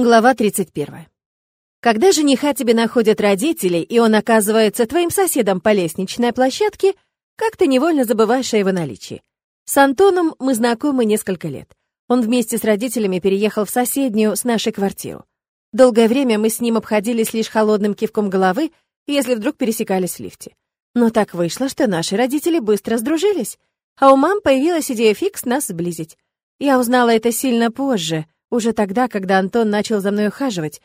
Глава 31. Когда жениха тебе находят родители, и он оказывается твоим соседом по лестничной площадке, как ты невольно забываешь о его наличии. С Антоном мы знакомы несколько лет. Он вместе с родителями переехал в соседнюю с нашей квартиру. Долгое время мы с ним обходились лишь холодным кивком головы, если вдруг пересекались в лифте. Но так вышло, что наши родители быстро сдружились, а у мам появилась идея фикс нас сблизить. Я узнала это сильно позже — уже тогда, когда Антон начал за мной ухаживать.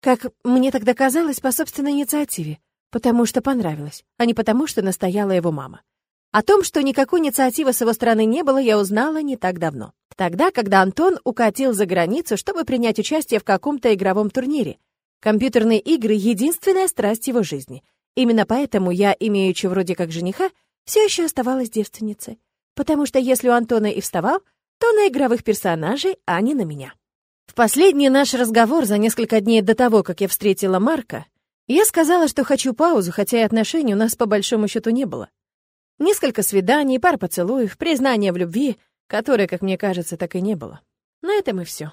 Как мне тогда казалось, по собственной инициативе. Потому что понравилось, а не потому, что настояла его мама. О том, что никакой инициативы с его стороны не было, я узнала не так давно. Тогда, когда Антон укатил за границу, чтобы принять участие в каком-то игровом турнире. Компьютерные игры — единственная страсть его жизни. Именно поэтому я, имеючи вроде как жениха, все еще оставалась девственницей. Потому что если у Антона и вставал, то на игровых персонажей, а не на меня. В последний наш разговор за несколько дней до того, как я встретила Марка, я сказала, что хочу паузу, хотя и отношений у нас по большому счету не было. Несколько свиданий, пара поцелуев, признание в любви, которое, как мне кажется, так и не было. На этом и все.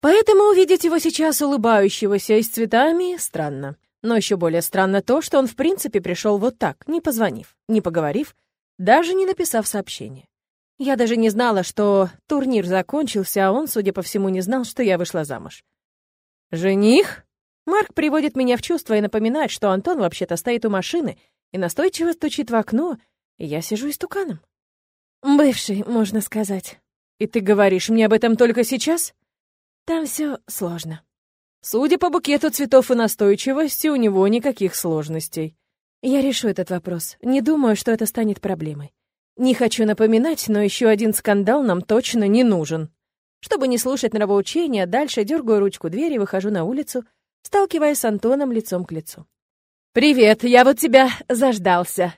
Поэтому увидеть его сейчас улыбающегося и с цветами странно. Но еще более странно то, что он в принципе пришел вот так, не позвонив, не поговорив, даже не написав сообщение. Я даже не знала, что турнир закончился, а он, судя по всему, не знал, что я вышла замуж. «Жених?» Марк приводит меня в чувство и напоминает, что Антон вообще-то стоит у машины и настойчиво стучит в окно, и я сижу истуканом. «Бывший, можно сказать». «И ты говоришь мне об этом только сейчас?» «Там все сложно». Судя по букету цветов и настойчивости, у него никаких сложностей. Я решу этот вопрос. Не думаю, что это станет проблемой. Не хочу напоминать, но еще один скандал нам точно не нужен. Чтобы не слушать нравоучения, дальше дергаю ручку двери и выхожу на улицу, сталкиваясь с Антоном лицом к лицу. «Привет, я вот тебя заждался.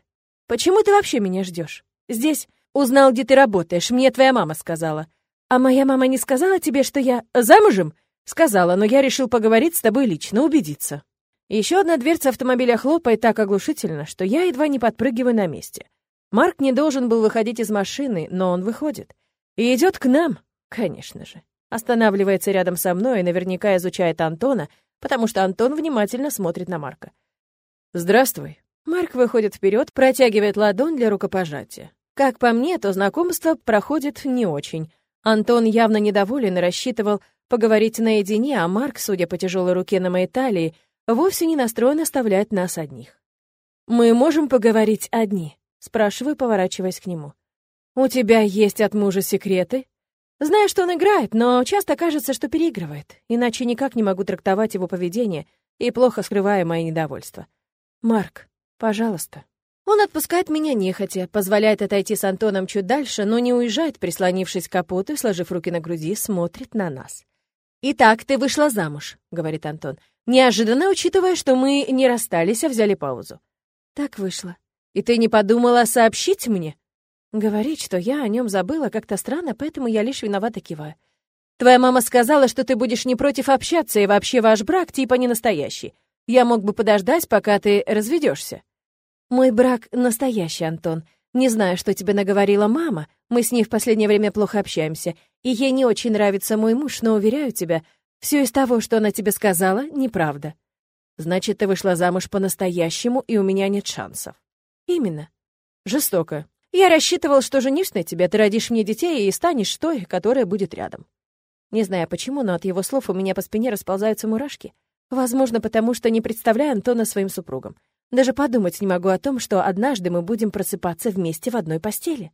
Почему ты вообще меня ждешь? Здесь узнал, где ты работаешь, мне твоя мама сказала. А моя мама не сказала тебе, что я замужем? Сказала, но я решил поговорить с тобой лично, убедиться». Еще одна дверца автомобиля хлопает так оглушительно, что я едва не подпрыгиваю на месте. Марк не должен был выходить из машины, но он выходит. И идет к нам, конечно же. Останавливается рядом со мной и наверняка изучает Антона, потому что Антон внимательно смотрит на Марка. «Здравствуй». Марк выходит вперед, протягивает ладонь для рукопожатия. Как по мне, то знакомство проходит не очень. Антон явно недоволен и рассчитывал поговорить наедине, а Марк, судя по тяжелой руке на моей талии, вовсе не настроен оставлять нас одних. «Мы можем поговорить одни», Спрашиваю, поворачиваясь к нему. «У тебя есть от мужа секреты?» Знаю, что он играет, но часто кажется, что переигрывает, иначе никак не могу трактовать его поведение и плохо скрывая мои недовольства. «Марк, пожалуйста». Он отпускает меня нехотя, позволяет отойти с Антоном чуть дальше, но не уезжает, прислонившись к капоту и, сложив руки на груди, смотрит на нас. «Итак, ты вышла замуж», — говорит Антон, неожиданно учитывая, что мы не расстались, а взяли паузу. «Так вышло. И ты не подумала сообщить мне? Говорить, что я о нем забыла, как-то странно, поэтому я лишь виновата киваю. Твоя мама сказала, что ты будешь не против общаться, и вообще ваш брак типа не настоящий. Я мог бы подождать, пока ты разведешься. Мой брак настоящий, Антон. Не знаю, что тебе наговорила мама. Мы с ней в последнее время плохо общаемся, и ей не очень нравится мой муж, но уверяю тебя, все из того, что она тебе сказала, неправда. Значит, ты вышла замуж по-настоящему, и у меня нет шансов. Именно. Жестоко. Я рассчитывал, что женишься на тебя, ты родишь мне детей и станешь той, которая будет рядом. Не знаю почему, но от его слов у меня по спине расползаются мурашки. Возможно, потому что не представляю Антона своим супругом. Даже подумать не могу о том, что однажды мы будем просыпаться вместе в одной постели.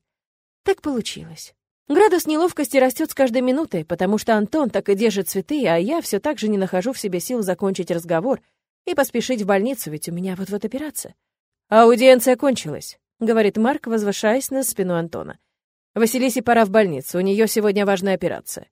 Так получилось. Градус неловкости растет с каждой минутой, потому что Антон так и держит цветы, а я все так же не нахожу в себе сил закончить разговор и поспешить в больницу, ведь у меня вот-вот операция. «Аудиенция кончилась», — говорит Марк, возвышаясь на спину Антона. «Василисе пора в больницу, у нее сегодня важная операция».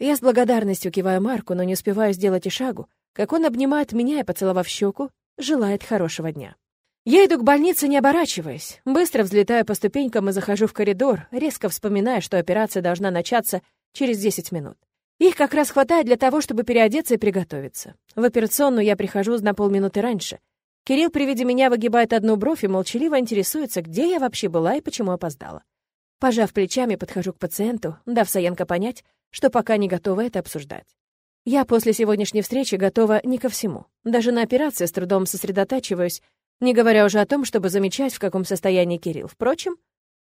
Я с благодарностью киваю Марку, но не успеваю сделать и шагу, как он обнимает меня и, поцеловав щеку, желает хорошего дня. Я иду к больнице, не оборачиваясь. Быстро взлетаю по ступенькам и захожу в коридор, резко вспоминая, что операция должна начаться через 10 минут. Их как раз хватает для того, чтобы переодеться и приготовиться. В операционную я прихожу на полминуты раньше — Кирилл при виде меня выгибает одну бровь и молчаливо интересуется, где я вообще была и почему опоздала. Пожав плечами, подхожу к пациенту, дав Саенко понять, что пока не готова это обсуждать. Я после сегодняшней встречи готова не ко всему. Даже на операции с трудом сосредотачиваюсь, не говоря уже о том, чтобы замечать, в каком состоянии Кирилл. Впрочем,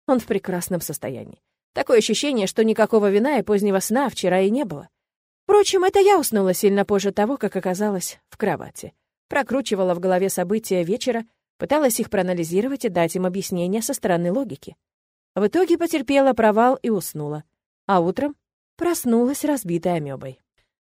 он в прекрасном состоянии. Такое ощущение, что никакого вина и позднего сна вчера и не было. Впрочем, это я уснула сильно позже того, как оказалась в кровати. Прокручивала в голове события вечера, пыталась их проанализировать и дать им объяснение со стороны логики. В итоге потерпела провал и уснула. А утром проснулась разбитой амебой.